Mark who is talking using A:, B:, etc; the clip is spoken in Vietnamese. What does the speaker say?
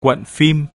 A: quận phim